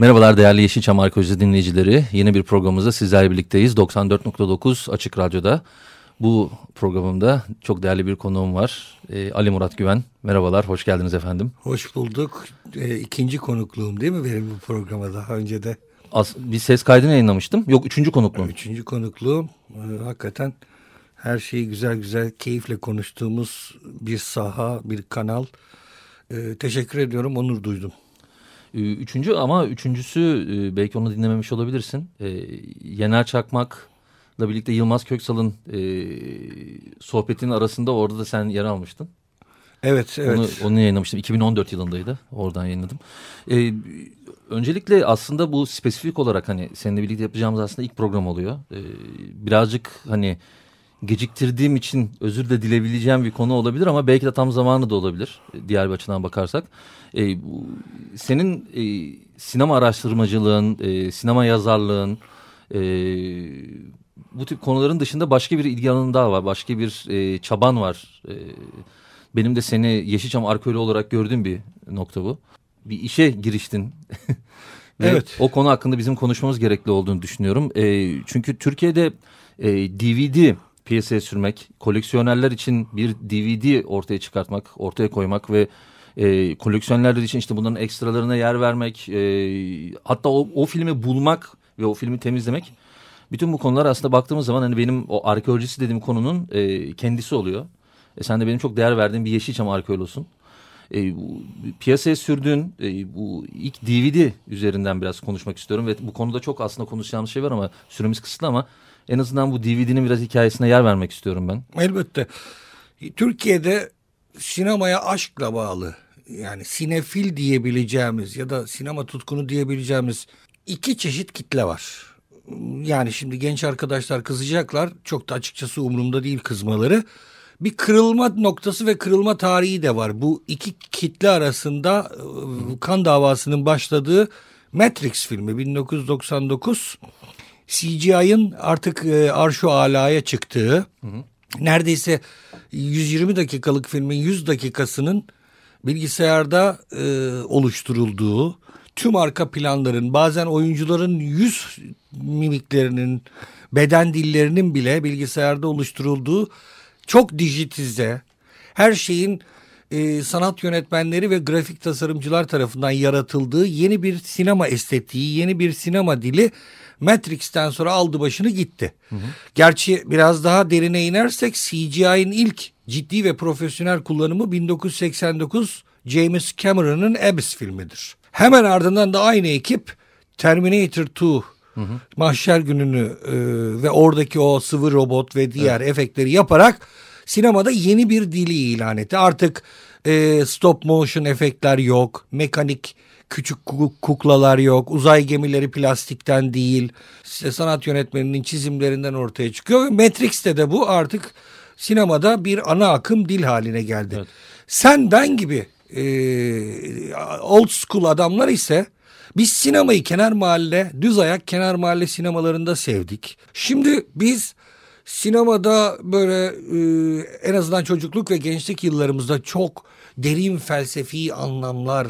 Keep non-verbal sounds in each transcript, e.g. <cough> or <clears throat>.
Merhabalar değerli Yeşilçam Arkeolojisi dinleyicileri. Yeni bir programımızda sizlerle birlikteyiz. 94.9 Açık Radyo'da. Bu programımda çok değerli bir konuğum var. Ee, Ali Murat Güven. Merhabalar, hoş geldiniz efendim. Hoş bulduk. Ee, ikinci konukluğum değil mi benim bu programa daha önce de? As bir ses kaydını yayınlamıştım. Yok üçüncü konukluğum. Üçüncü konukluğum. Ee, hakikaten her şeyi güzel güzel keyifle konuştuğumuz bir saha, bir kanal. Ee, teşekkür ediyorum, onur duydum. Ee, üçüncü ama üçüncüsü e, belki onu dinlememiş olabilirsin. Ee, Yener Çakmak'la birlikte Yılmaz Köksal'ın e, sohbetinin arasında orada da sen yer almıştın. Evet, evet. Onu, onu yayınlamıştım. 2014 yılındaydı. Oradan yayınladım. Ee, öncelikle aslında bu spesifik olarak hani seninle birlikte yapacağımız aslında ilk program oluyor. Ee, birazcık hani geciktirdiğim için özür de dilebileceğim bir konu olabilir ama belki de tam zamanı da olabilir diğer bir açıdan bakarsak. E, bu, senin e, sinema araştırmacılığın, e, sinema yazarlığın, e, bu tip konuların dışında başka bir ilgi alanın daha var. Başka bir e, çaban var. E, benim de seni Yeşilçam arkeoloğu olarak gördüğüm bir nokta bu. Bir işe giriştin. <laughs> evet. O konu hakkında bizim konuşmamız gerekli olduğunu düşünüyorum. E, çünkü Türkiye'de e, DVD piyasaya sürmek, koleksiyonerler için bir DVD ortaya çıkartmak, ortaya koymak ve e, koleksiyonerler için işte bunların ekstralarına yer vermek, e, hatta o, o filmi bulmak ve o filmi temizlemek. Bütün bu konular aslında baktığımız zaman hani benim o arkeolojisi dediğim konunun e, kendisi oluyor. E, sen de benim çok değer verdiğim bir Yeşilçam arkeolosun. E, bu, piyasaya sürdüğün e, bu ilk DVD üzerinden biraz konuşmak istiyorum ve bu konuda çok aslında konuşacağımız şey var ama süremiz kısıtlı ama en azından bu DVD'nin biraz hikayesine yer vermek istiyorum ben. Elbette. Türkiye'de sinemaya aşkla bağlı yani sinefil diyebileceğimiz ya da sinema tutkunu diyebileceğimiz iki çeşit kitle var. Yani şimdi genç arkadaşlar kızacaklar. Çok da açıkçası umurumda değil kızmaları. Bir kırılma noktası ve kırılma tarihi de var. Bu iki kitle arasında e, kan davasının başladığı Matrix filmi 1999 CGI'ın artık e, arşu alaya çıktığı hı hı. neredeyse 120 dakikalık filmin 100 dakikasının bilgisayarda e, oluşturulduğu tüm arka planların bazen oyuncuların yüz mimiklerinin beden dillerinin bile bilgisayarda oluşturulduğu çok dijitize her şeyin e, sanat yönetmenleri ve grafik tasarımcılar tarafından yaratıldığı yeni bir sinema estetiği, yeni bir sinema dili Matrix'ten sonra aldı başını gitti. Hı hı. Gerçi biraz daha derine inersek CGI'nin ilk ciddi ve profesyonel kullanımı 1989 James Cameron'ın Abyss filmidir. Hemen ardından da aynı ekip Terminator 2 Hı hı. Mahşer gününü e, ve oradaki o sıvı robot ve diğer evet. efektleri yaparak sinemada yeni bir dili ilan etti. Artık e, stop motion efektler yok, mekanik küçük kuklalar yok, uzay gemileri plastikten değil, işte sanat yönetmeninin çizimlerinden ortaya çıkıyor. Matrix'te de bu artık sinemada bir ana akım dil haline geldi. Evet. Sen ben gibi e, old school adamlar ise biz sinemayı kenar mahalle, düz ayak kenar mahalle sinemalarında sevdik. Şimdi biz sinemada böyle e, en azından çocukluk ve gençlik yıllarımızda çok derin felsefi anlamlar,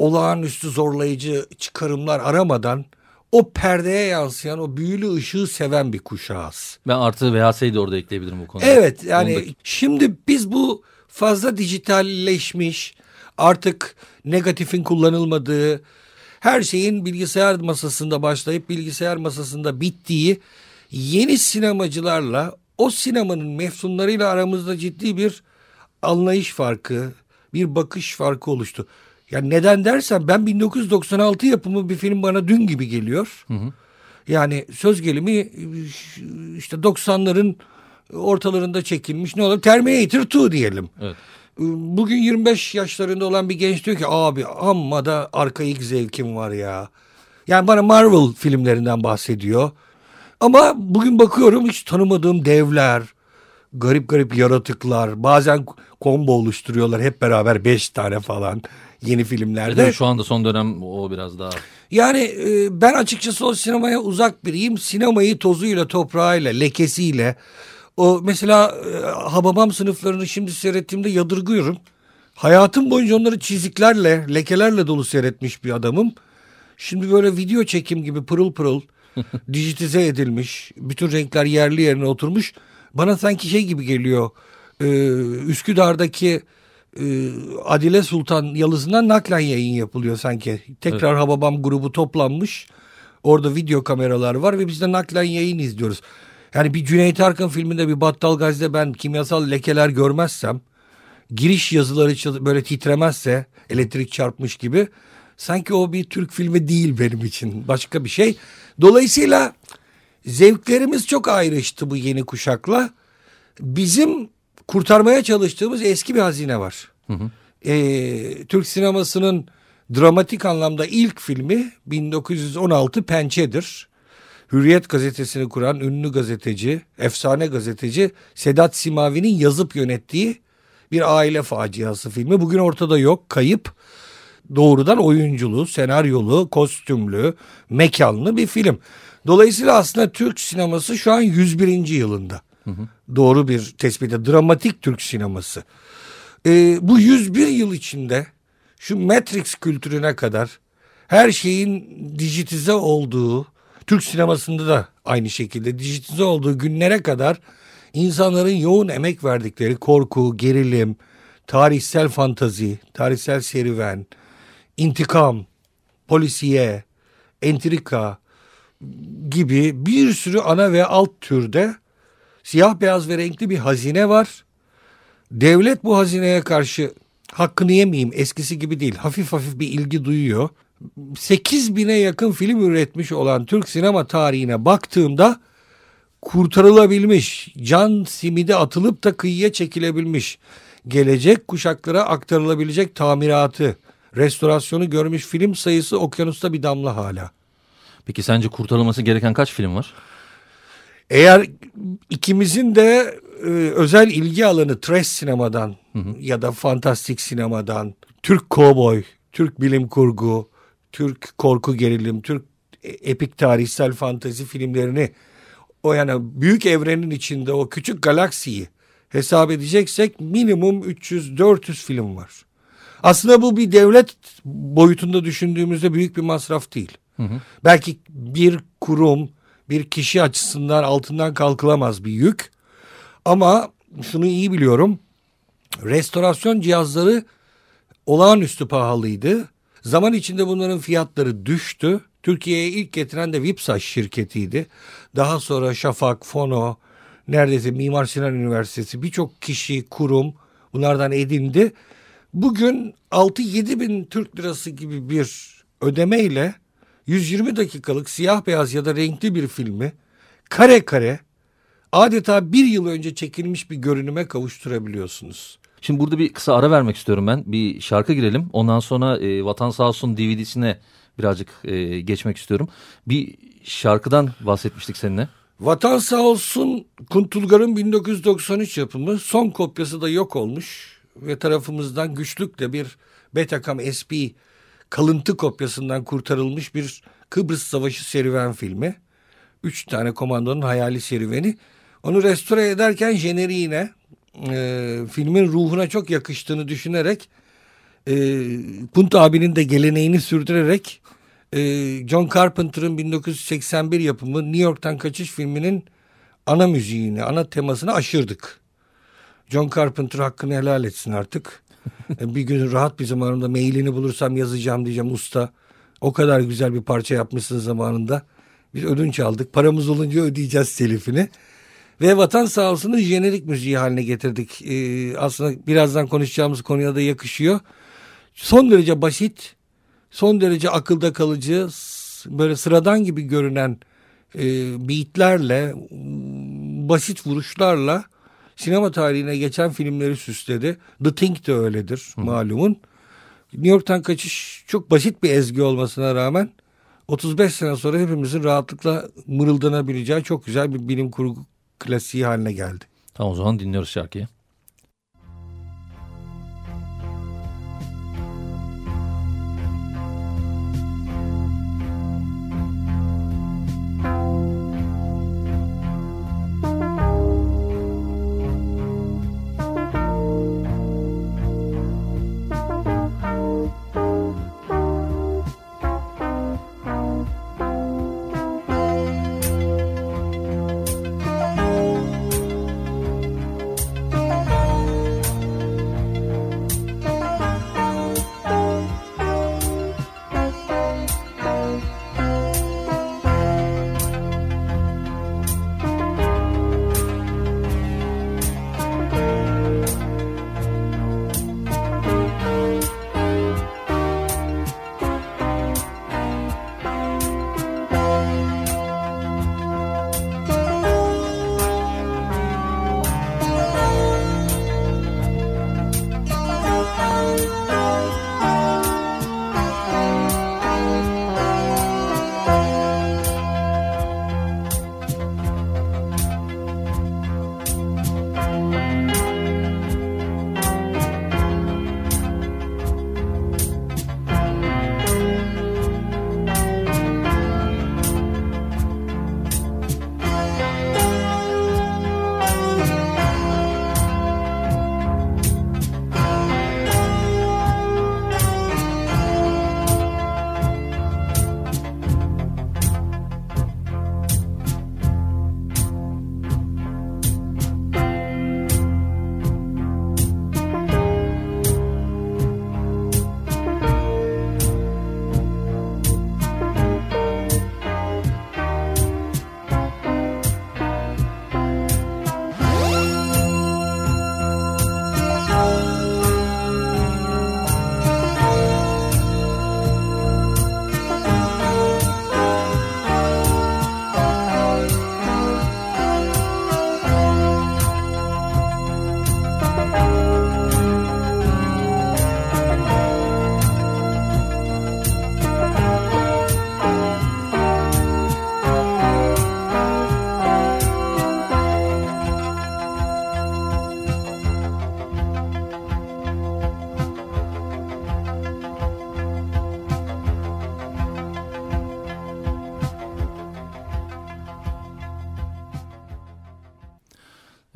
olağanüstü zorlayıcı çıkarımlar aramadan o perdeye yansıyan o büyülü ışığı seven bir kuşağız. Ben artı VHS'yi de orada ekleyebilirim bu konuda. Evet yani Onda... şimdi biz bu fazla dijitalleşmiş artık negatifin kullanılmadığı her şeyin bilgisayar masasında başlayıp bilgisayar masasında bittiği yeni sinemacılarla o sinemanın mefsunlarıyla aramızda ciddi bir anlayış farkı, bir bakış farkı oluştu. Yani neden dersen ben 1996 yapımı bir film bana dün gibi geliyor. Hı hı. Yani söz gelimi işte 90'ların ortalarında çekilmiş ne olur Terminator 2 diyelim. Evet. Bugün 25 yaşlarında olan bir genç diyor ki abi amma da arkaik zevkim var ya. Yani bana Marvel filmlerinden bahsediyor. Ama bugün bakıyorum hiç tanımadığım devler, garip garip yaratıklar, bazen combo oluşturuyorlar hep beraber beş tane falan yeni filmlerde. Evet, şu anda son dönem o biraz daha. Yani e, ben açıkçası o sinemaya uzak biriyim. Sinemayı tozuyla, toprağıyla, lekesiyle. O mesela e, Hababam sınıflarını şimdi seyrettiğimde yadırgıyorum. Hayatım boyunca onları çiziklerle, lekelerle dolu seyretmiş bir adamım. Şimdi böyle video çekim gibi pırıl pırıl <laughs> dijitize edilmiş. Bütün renkler yerli yerine oturmuş. Bana sanki şey gibi geliyor. Ee, Üsküdar'daki e, Adile Sultan yalısından naklen yayın yapılıyor sanki. Tekrar evet. Hababam grubu toplanmış. Orada video kameralar var ve biz de naklen yayın izliyoruz. Yani bir Cüneyt Arkın filminde bir Battal Gazi'de ben kimyasal lekeler görmezsem giriş yazıları böyle titremezse elektrik çarpmış gibi sanki o bir Türk filmi değil benim için başka bir şey. Dolayısıyla zevklerimiz çok ayrıştı bu yeni kuşakla. Bizim kurtarmaya çalıştığımız eski bir hazine var. Hı hı. Ee, Türk sinemasının dramatik anlamda ilk filmi 1916 Pençe'dir. Hürriyet gazetesini kuran ünlü gazeteci, efsane gazeteci Sedat Simavi'nin yazıp yönettiği bir aile faciası filmi. Bugün ortada yok, kayıp. Doğrudan oyunculu, senaryolu, kostümlü, mekanlı bir film. Dolayısıyla aslında Türk sineması şu an 101. yılında. Hı hı. Doğru bir tespite. Dramatik Türk sineması. Ee, bu 101 yıl içinde şu Matrix kültürüne kadar her şeyin dijitize olduğu, Türk sinemasında da aynı şekilde dijitize olduğu günlere kadar insanların yoğun emek verdikleri korku, gerilim, tarihsel fantazi, tarihsel serüven, intikam, polisiye, entrika gibi bir sürü ana ve alt türde siyah beyaz ve renkli bir hazine var. Devlet bu hazineye karşı hakkını yemeyeyim eskisi gibi değil hafif hafif bir ilgi duyuyor. 8 bine yakın film üretmiş olan Türk sinema tarihine baktığımda kurtarılabilmiş, can simidi atılıp da kıyıya çekilebilmiş, gelecek kuşaklara aktarılabilecek tamiratı, restorasyonu görmüş film sayısı okyanusta bir damla hala. Peki sence kurtarılması gereken kaç film var? Eğer ikimizin de e, özel ilgi alanı trash sinemadan hı hı. ya da fantastik sinemadan, Türk kovboy, Türk bilim kurgu, Türk korku gerilim, Türk epik tarihsel fantazi filmlerini o yani büyük evrenin içinde o küçük galaksiyi hesap edeceksek minimum 300-400 film var. Aslında bu bir devlet boyutunda düşündüğümüzde büyük bir masraf değil. Hı hı. Belki bir kurum, bir kişi açısından altından kalkılamaz bir yük. Ama şunu iyi biliyorum. Restorasyon cihazları olağanüstü pahalıydı. Zaman içinde bunların fiyatları düştü. Türkiye'ye ilk getiren de Vipsaş şirketiydi. Daha sonra Şafak, Fono, neredeyse Mimar Sinan Üniversitesi birçok kişi, kurum bunlardan edindi. Bugün 6-7 bin Türk lirası gibi bir ödemeyle 120 dakikalık siyah beyaz ya da renkli bir filmi kare kare adeta bir yıl önce çekilmiş bir görünüme kavuşturabiliyorsunuz. Şimdi burada bir kısa ara vermek istiyorum ben. Bir şarkı girelim. Ondan sonra e, Vatan Sağ Olsun DVD'sine birazcık e, geçmek istiyorum. Bir şarkıdan bahsetmiştik seninle. Vatan Sağ Olsun Kuntulgar'ın 1993 yapımı. Son kopyası da yok olmuş. Ve tarafımızdan güçlükle bir Betacam SP kalıntı kopyasından kurtarılmış bir Kıbrıs Savaşı serüven filmi. Üç tane komandonun hayali serüveni. Onu restore ederken jeneriğine e, filmin ruhuna çok yakıştığını düşünerek e, Punt abinin de geleneğini sürdürerek e, John Carpenter'ın 1981 yapımı New York'tan Kaçış filminin ana müziğini, ana temasını aşırdık. John Carpenter hakkını helal etsin artık. E, bir gün rahat bir zamanında mailini bulursam yazacağım diyeceğim usta. O kadar güzel bir parça yapmışsın zamanında. Biz ödünç aldık. Paramız olunca ödeyeceğiz telifini. Ve Vatan Sağ olsun'u jenerik müziği haline getirdik. Ee, aslında birazdan konuşacağımız konuya da yakışıyor. Son derece basit, son derece akılda kalıcı, böyle sıradan gibi görünen e, beatlerle, basit vuruşlarla sinema tarihine geçen filmleri süsledi. The Thing de öyledir malumun. New York'tan kaçış çok basit bir ezgi olmasına rağmen 35 sene sonra hepimizin rahatlıkla mırıldanabileceği çok güzel bir bilim kurgu klasiği haline geldi. Tamam o zaman dinliyoruz şarkıyı.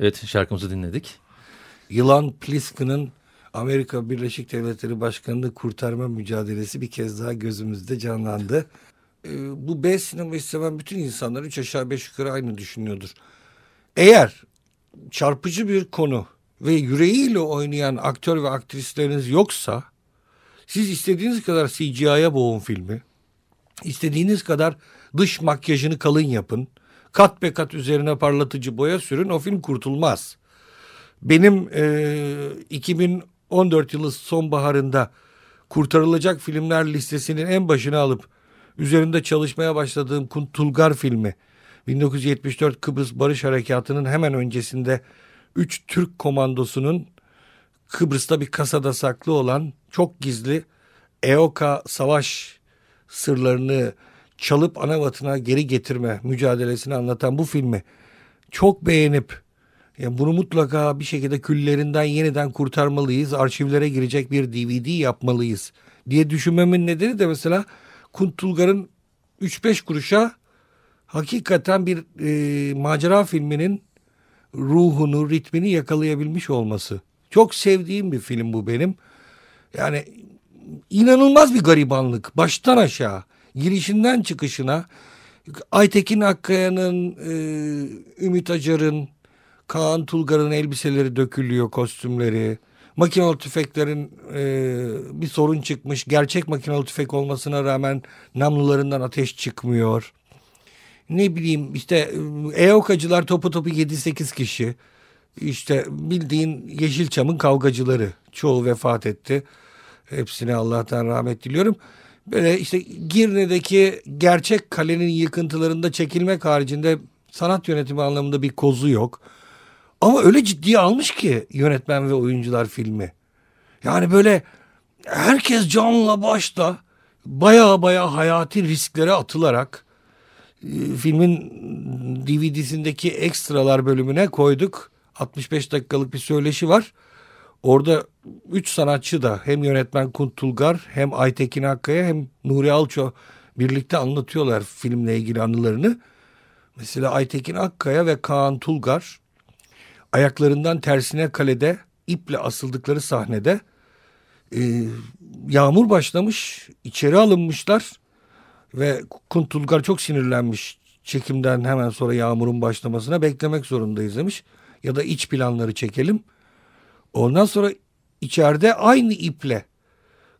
Evet şarkımızı dinledik. Yılan Pliska'nın Amerika Birleşik Devletleri Başkanı'nı kurtarma mücadelesi bir kez daha gözümüzde canlandı. Ee, bu B sinemayı seven bütün insanlar üç aşağı beş yukarı aynı düşünüyordur. Eğer çarpıcı bir konu ve yüreğiyle oynayan aktör ve aktrisleriniz yoksa siz istediğiniz kadar CGI'ye boğun filmi. istediğiniz kadar dış makyajını kalın yapın. Kat be kat üzerine parlatıcı boya sürün o film kurtulmaz. Benim e, 2014 yılı sonbaharında kurtarılacak filmler listesinin en başına alıp üzerinde çalışmaya başladığım Kuntulgar filmi 1974 Kıbrıs Barış Harekatı'nın hemen öncesinde 3 Türk komandosunun Kıbrıs'ta bir kasada saklı olan çok gizli EOKA savaş sırlarını çalıp anavatına geri getirme mücadelesini anlatan bu filmi çok beğenip yani bunu mutlaka bir şekilde küllerinden yeniden kurtarmalıyız. Arşivlere girecek bir DVD yapmalıyız diye düşünmemin nedeni de mesela Kuntulgar'ın 3-5 kuruşa hakikaten bir e, macera filminin ruhunu, ritmini yakalayabilmiş olması. Çok sevdiğim bir film bu benim. Yani inanılmaz bir garibanlık baştan aşağı girişinden çıkışına Aytekin Akkaya'nın, e, Ümit Acar'ın, Kaan Tulgar'ın elbiseleri dökülüyor, kostümleri. Makinalı tüfeklerin e, bir sorun çıkmış. Gerçek makinalı tüfek olmasına rağmen namlularından ateş çıkmıyor. Ne bileyim işte EOKacılar topu topu 7-8 kişi. İşte bildiğin Yeşilçam'ın kavgacıları. Çoğu vefat etti. Hepsine Allah'tan rahmet diliyorum. Böyle işte Girne'deki gerçek kalenin yıkıntılarında çekilmek haricinde sanat yönetimi anlamında bir kozu yok. Ama öyle ciddiye almış ki yönetmen ve oyuncular filmi. Yani böyle herkes canla başla baya baya hayati risklere atılarak e, filmin DVD'sindeki ekstralar bölümüne koyduk. 65 dakikalık bir söyleşi var. Orada üç sanatçı da hem yönetmen Kunt Tulgar hem Aytekin Akkaya hem Nuri Alço birlikte anlatıyorlar filmle ilgili anılarını. Mesela Aytekin Akkaya ve Kaan Tulgar ayaklarından tersine kalede iple asıldıkları sahnede e, yağmur başlamış, içeri alınmışlar ve Kuntulgar çok sinirlenmiş çekimden hemen sonra yağmurun başlamasına beklemek zorundayız demiş. Ya da iç planları çekelim. Ondan sonra içeride aynı iple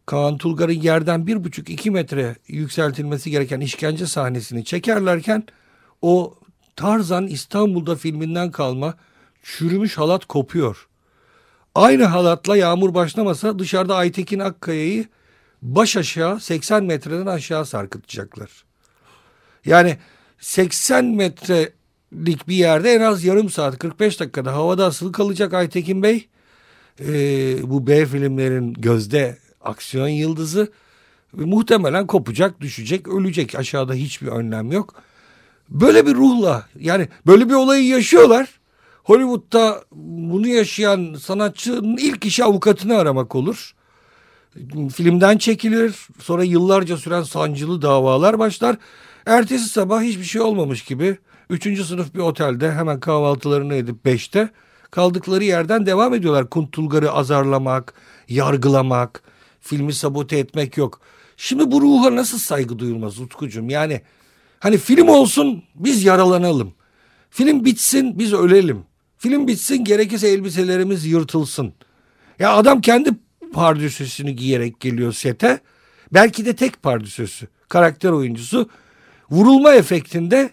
Kaan Tulgar'ın yerden bir buçuk iki metre yükseltilmesi gereken işkence sahnesini çekerlerken o Tarzan İstanbul'da filminden kalma çürümüş halat kopuyor. Aynı halatla yağmur başlamasa dışarıda Aytekin Akkaya'yı baş aşağı 80 metreden aşağı sarkıtacaklar. Yani 80 metrelik bir yerde en az yarım saat 45 dakikada havada asılı kalacak Aytekin Bey. Ee, bu B filmlerin gözde aksiyon yıldızı muhtemelen kopacak, düşecek, ölecek. Aşağıda hiçbir önlem yok. Böyle bir ruhla yani böyle bir olayı yaşıyorlar. Hollywood'da bunu yaşayan sanatçının ilk işi avukatını aramak olur. Filmden çekilir. Sonra yıllarca süren sancılı davalar başlar. Ertesi sabah hiçbir şey olmamış gibi üçüncü sınıf bir otelde hemen kahvaltılarını edip beşte kaldıkları yerden devam ediyorlar. Kuntulgar'ı azarlamak, yargılamak, filmi sabote etmek yok. Şimdi bu ruha nasıl saygı duyulmaz Utkucuğum? Yani hani film olsun biz yaralanalım. Film bitsin biz ölelim. Film bitsin gerekirse elbiselerimiz yırtılsın. Ya adam kendi pardüsüsünü giyerek geliyor sete. Belki de tek pardüsüsü. Karakter oyuncusu. Vurulma efektinde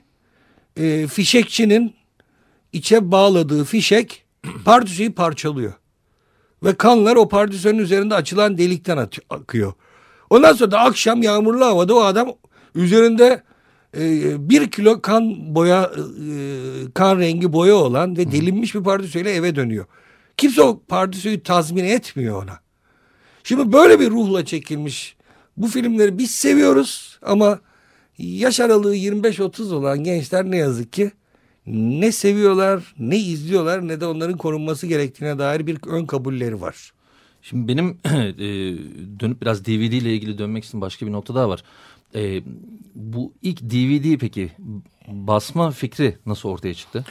e, fişekçinin içe bağladığı fişek <clears throat> pardüsüyü parçalıyor. Ve kanlar o pardüsünün üzerinde açılan delikten akıyor. Ondan sonra da akşam yağmurlu havada o adam üzerinde e, bir kilo kan boya e, kan rengi boya olan ve delinmiş bir pardüsüyle eve dönüyor. Kimse o pardüsüyü tazmin etmiyor ona. Şimdi böyle bir ruhla çekilmiş bu filmleri biz seviyoruz ama yaş aralığı 25-30 olan gençler ne yazık ki ne seviyorlar, ne izliyorlar ne de onların korunması gerektiğine dair bir ön kabulleri var. Şimdi benim <clears throat> e, dönüp biraz DVD ile ilgili dönmek için başka bir nokta daha var. E, bu ilk DVD peki basma fikri nasıl ortaya çıktı?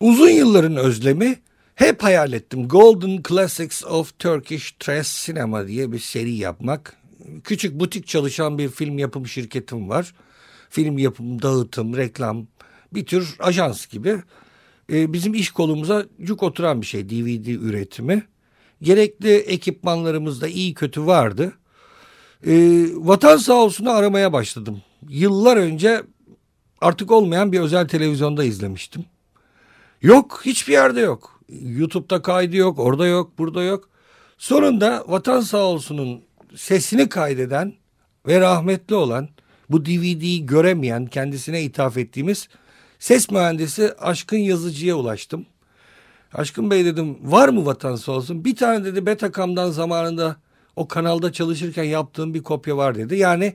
Uzun yılların özlemi hep hayal ettim. Golden Classics of Turkish Trash Cinema diye bir seri yapmak. Küçük butik çalışan bir film yapım şirketim var. Film yapım, dağıtım, reklam bir tür ajans gibi. Ee, bizim iş kolumuza cuk oturan bir şey DVD üretimi. Gerekli ekipmanlarımız da iyi kötü vardı. Ee, vatan sağ olsun aramaya başladım. Yıllar önce artık olmayan bir özel televizyonda izlemiştim. Yok hiçbir yerde yok. YouTube'da kaydı yok, orada yok, burada yok. Sonunda vatan sağ olsunun sesini kaydeden ve rahmetli olan bu DVD'yi göremeyen kendisine ithaf ettiğimiz ses mühendisi Aşkın Yazıcı'ya ulaştım. Aşkın Bey dedim var mı vatan olsun? Bir tane dedi Betacam'dan zamanında o kanalda çalışırken yaptığım bir kopya var dedi. Yani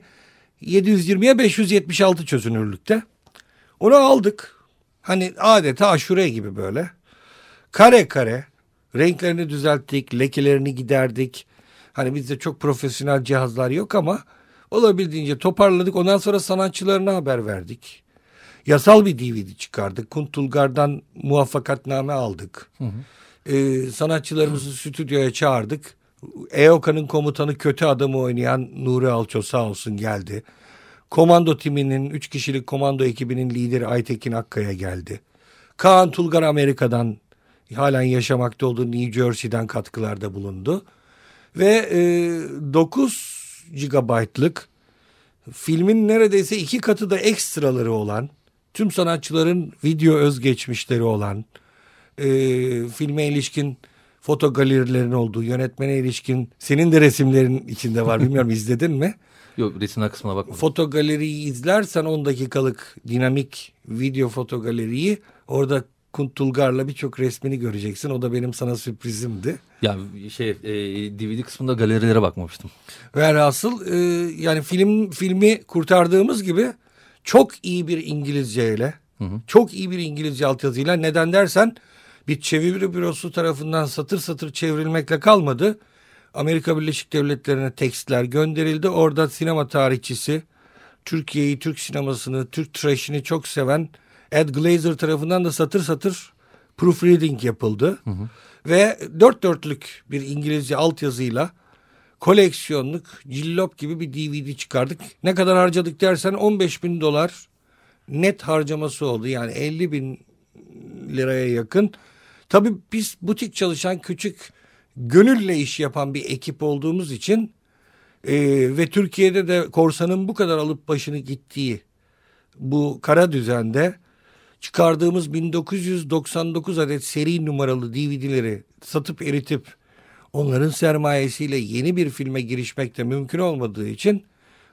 720'ye 576 çözünürlükte. Onu aldık. Hani adeta aşure gibi böyle. Kare kare renklerini düzelttik, lekelerini giderdik. Hani bizde çok profesyonel cihazlar yok ama olabildiğince toparladık. Ondan sonra sanatçılarına haber verdik. Yasal bir DVD çıkardık. Kuntulgar'dan muvaffakatname aldık. Hı hı. Ee, sanatçılarımızı stüdyoya çağırdık. EOKA'nın komutanı kötü adamı oynayan Nuri Alço sağ olsun geldi. Komando timinin, üç kişilik komando ekibinin lideri Aytekin Akkaya geldi. Kaan Tulgar Amerika'dan halen yaşamakta olduğu New Jersey'den katkılarda bulundu. Ve e, 9 GB'lık filmin neredeyse iki katı da ekstraları olan, tüm sanatçıların video özgeçmişleri olan, e, filme ilişkin foto galerilerin olduğu, yönetmene ilişkin senin de resimlerin içinde var. <laughs> Bilmiyorum izledin mi? Yok resimler kısmına bakmadım. Foto galeriyi izlersen 10 dakikalık dinamik video foto galeriyi orada Kuntulgar'la birçok resmini göreceksin. O da benim sana sürprizimdi. Ya şey e, DVD kısmında galerilere bakmamıştım. Velhasıl e, yani film filmi kurtardığımız gibi çok iyi bir İngilizceyle, hı hı. çok iyi bir İngilizce altyazıyla neden dersen bir çeviri bürosu tarafından satır satır çevrilmekle kalmadı. Amerika Birleşik Devletleri'ne tekstler gönderildi. Orada sinema tarihçisi, Türkiye'yi, Türk sinemasını, Türk trash'ini çok seven Ed Glazer tarafından da satır satır proofreading yapıldı. Hı hı. Ve dört dörtlük bir İngilizce altyazıyla koleksiyonluk cillop gibi bir DVD çıkardık. Ne kadar harcadık dersen 15 bin dolar net harcaması oldu. Yani 50 bin liraya yakın. Tabii biz butik çalışan küçük gönülle iş yapan bir ekip olduğumuz için e, ve Türkiye'de de korsanın bu kadar alıp başını gittiği bu kara düzende çıkardığımız 1999 adet seri numaralı DVD'leri satıp eritip onların sermayesiyle yeni bir filme girişmek de mümkün olmadığı için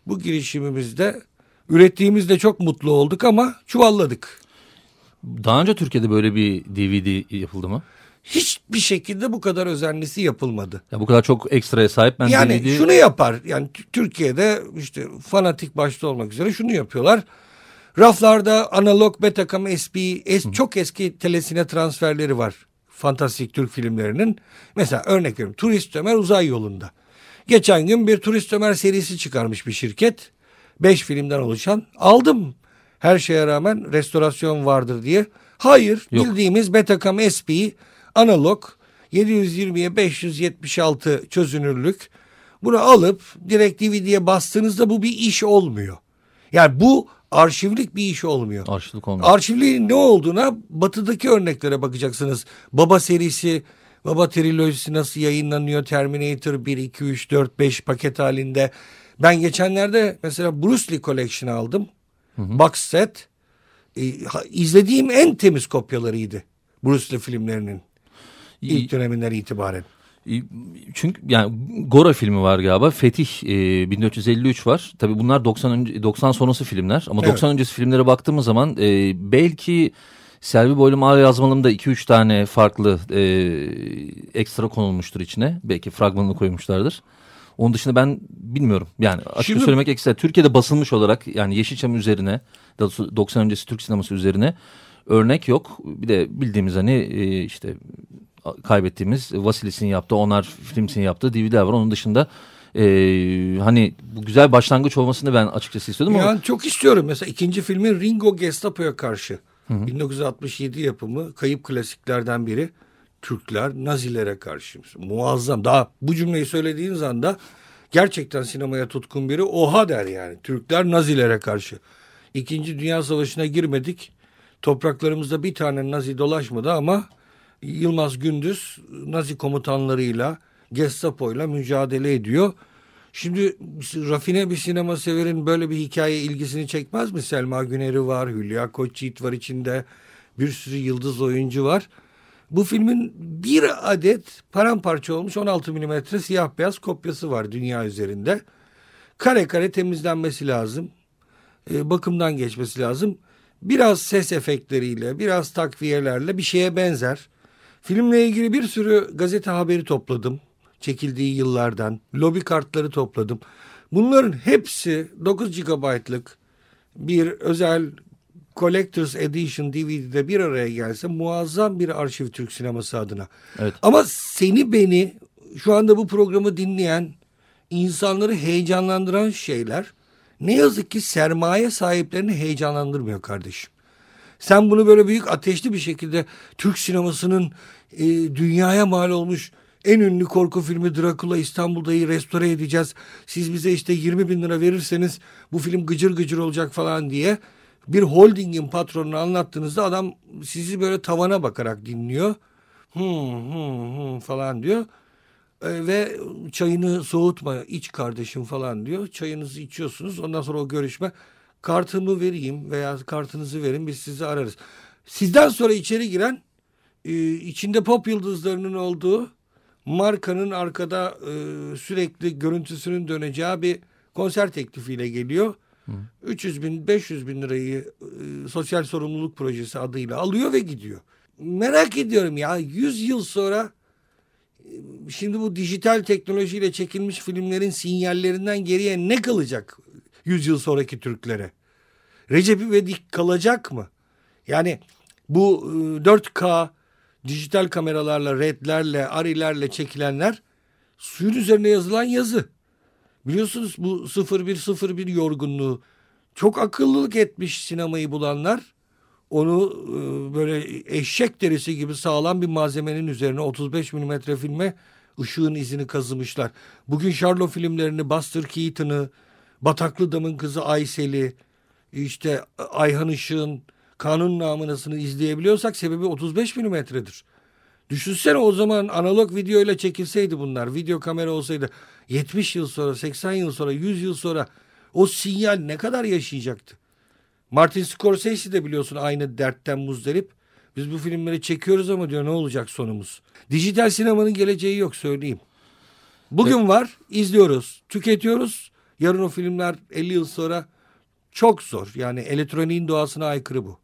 bu girişimimizde ürettiğimizde çok mutlu olduk ama çuvalladık. Daha önce Türkiye'de böyle bir DVD yapıldı mı? Hiçbir şekilde bu kadar özenlisi yapılmadı. Ya bu kadar çok ekstraya sahip ben yani DVD... şunu yapar. Yani Türkiye'de işte fanatik başta olmak üzere şunu yapıyorlar. Raflarda analog Betacam SP es, çok eski telesine transferleri var. Fantastik Türk filmlerinin. Mesela örnek veriyorum Turist Ömer Uzay Yolunda. Geçen gün bir Turist Ömer serisi çıkarmış bir şirket. Beş filmden oluşan. Aldım her şeye rağmen restorasyon vardır diye. Hayır Yok. bildiğimiz Betacam SP analog 720'ye 576 çözünürlük. Bunu alıp direkt DVD'ye bastığınızda bu bir iş olmuyor. Yani bu arşivlik bir iş olmuyor. Arşivlik olmuyor. Arşivliğin ne olduğuna batıdaki örneklere bakacaksınız. Baba serisi, Baba trilojisi nasıl yayınlanıyor? Terminator 1, 2, 3, 4, 5 paket halinde. Ben geçenlerde mesela Bruce Lee Collection aldım. Hı hı. Box set. Ee, izlediğim en temiz kopyalarıydı Bruce Lee filmlerinin. ilk döneminden itibaren. Çünkü yani Gora filmi var galiba. Fetih e, 1453 var. Tabi bunlar 90 önce, 90 sonrası filmler. Ama evet. 90 öncesi filmlere baktığımız zaman e, belki Selvi Boylu Mağara yazmalımda 2-3 tane farklı e, ekstra konulmuştur içine. Belki fragmanını koymuşlardır. Onun dışında ben bilmiyorum. Yani açık Şimdi... söylemek ekstra. Türkiye'de basılmış olarak yani Yeşilçam üzerine 90 öncesi Türk sineması üzerine örnek yok. Bir de bildiğimiz hani e, işte kaybettiğimiz Vasilis'in yaptığı, Onar Films'in yaptığı DVD'ler var. Onun dışında e, hani bu güzel başlangıç olmasını ben açıkçası istiyordum yani ama. çok istiyorum. Mesela ikinci filmin Ringo Gestapo'ya karşı. Hı hı. 1967 yapımı kayıp klasiklerden biri. Türkler Nazilere karşı. Muazzam. Daha bu cümleyi söylediğiniz anda gerçekten sinemaya tutkun biri oha der yani. Türkler Nazilere karşı. İkinci Dünya Savaşı'na girmedik. Topraklarımızda bir tane Nazi dolaşmadı ama Yılmaz Gündüz Nazi komutanlarıyla Gestapo'yla mücadele ediyor. Şimdi rafine bir sinema severin böyle bir hikaye ilgisini çekmez mi? Selma Güner'i var, Hülya Koçyiğit var içinde. Bir sürü yıldız oyuncu var. Bu filmin bir adet paramparça olmuş 16 milimetre siyah beyaz kopyası var dünya üzerinde. Kare kare temizlenmesi lazım. E, bakımdan geçmesi lazım. Biraz ses efektleriyle, biraz takviyelerle bir şeye benzer. Filmle ilgili bir sürü gazete haberi topladım. Çekildiği yıllardan. Lobi kartları topladım. Bunların hepsi 9 GB'lık bir özel Collector's Edition DVD'de bir araya gelse muazzam bir arşiv Türk sineması adına. Evet. Ama seni beni şu anda bu programı dinleyen insanları heyecanlandıran şeyler ne yazık ki sermaye sahiplerini heyecanlandırmıyor kardeşim. Sen bunu böyle büyük ateşli bir şekilde Türk sinemasının e, dünyaya mal olmuş en ünlü korku filmi Dracula İstanbul'da'yı restore edeceğiz. Siz bize işte 20 bin lira verirseniz bu film gıcır gıcır olacak falan diye bir holdingin patronunu anlattığınızda adam sizi böyle tavana bakarak dinliyor. Hmm, hmm, hmm falan diyor. E, ve çayını soğutma iç kardeşim falan diyor. Çayınızı içiyorsunuz. Ondan sonra o görüşme kartımı vereyim veya kartınızı verin biz sizi ararız. Sizden sonra içeri giren e, içinde pop yıldızlarının olduğu markanın arkada e, sürekli görüntüsünün döneceği bir konser teklifiyle geliyor. Hı. 300 bin 500 bin lirayı e, sosyal sorumluluk projesi adıyla alıyor ve gidiyor. merak ediyorum ya 100 yıl sonra e, şimdi bu dijital teknolojiyle çekilmiş filmlerin sinyallerinden geriye ne kalacak 100 yıl sonraki Türklere? Recep İvedik kalacak mı? Yani bu 4K e, dijital kameralarla, redlerle, arilerle çekilenler suyun üzerine yazılan yazı. Biliyorsunuz bu 0101 yorgunluğu çok akıllılık etmiş sinemayı bulanlar. Onu e, böyle eşek derisi gibi sağlam bir malzemenin üzerine 35 milimetre filme ışığın izini kazımışlar. Bugün Sherlock filmlerini Buster Keaton'ı, Bataklı Damın Kızı Aysel'i, işte Ayhan Işık'ın kanun namınasını izleyebiliyorsak sebebi 35 milimetredir. Düşünsene o zaman analog video ile çekilseydi bunlar. Video kamera olsaydı 70 yıl sonra, 80 yıl sonra, 100 yıl sonra o sinyal ne kadar yaşayacaktı? Martin Scorsese de biliyorsun aynı dertten muzdarip. Biz bu filmleri çekiyoruz ama diyor ne olacak sonumuz? Dijital sinemanın geleceği yok söyleyeyim. Bugün evet. var, izliyoruz, tüketiyoruz. Yarın o filmler 50 yıl sonra çok zor. Yani elektroniğin doğasına aykırı bu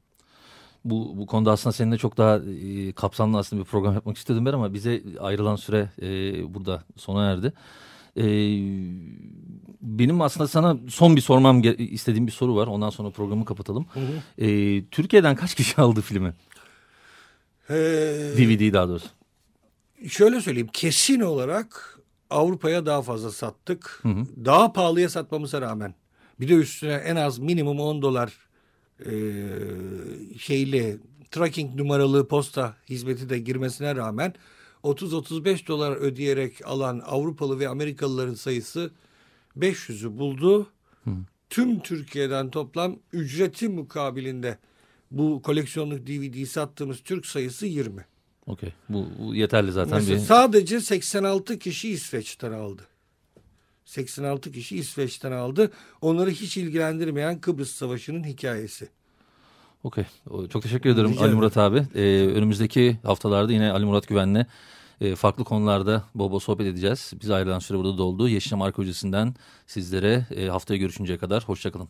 bu, bu konuda aslında seninle çok daha e, kapsamlı aslında bir program yapmak istedim ben ama bize ayrılan süre e, burada sona erdi. E, benim aslında sana son bir sormam istediğim bir soru var. Ondan sonra programı kapatalım. Hı hı. E, Türkiye'den kaç kişi aldı filmi? Ee, DVD daha doğrusu. Şöyle söyleyeyim kesin olarak Avrupa'ya daha fazla sattık. Hı hı. Daha pahalıya satmamıza rağmen. Bir de üstüne en az minimum 10 dolar e, şeyli tracking numaralı posta hizmeti de girmesine rağmen 30-35 dolar ödeyerek alan Avrupalı ve Amerikalıların sayısı 500'ü buldu. Hı. Tüm Türkiye'den toplam ücreti mukabilinde bu koleksiyonluk DVD sattığımız Türk sayısı 20. Okey. Bu, bu yeterli zaten. Mesela bir... Sadece 86 kişi İsveç'ten aldı. 86 kişi İsveç'ten aldı. Onları hiç ilgilendirmeyen Kıbrıs Savaşı'nın hikayesi. Okey. Çok teşekkür ederim Rica Ali Murat abi. Ee, önümüzdeki haftalarda yine Ali Murat Güven'le e, farklı konularda bol bol sohbet edeceğiz. Biz ayrılan süre burada doldu. Yeşilçam Arkeolojisi'nden sizlere e, haftaya görüşünceye kadar hoşçakalın.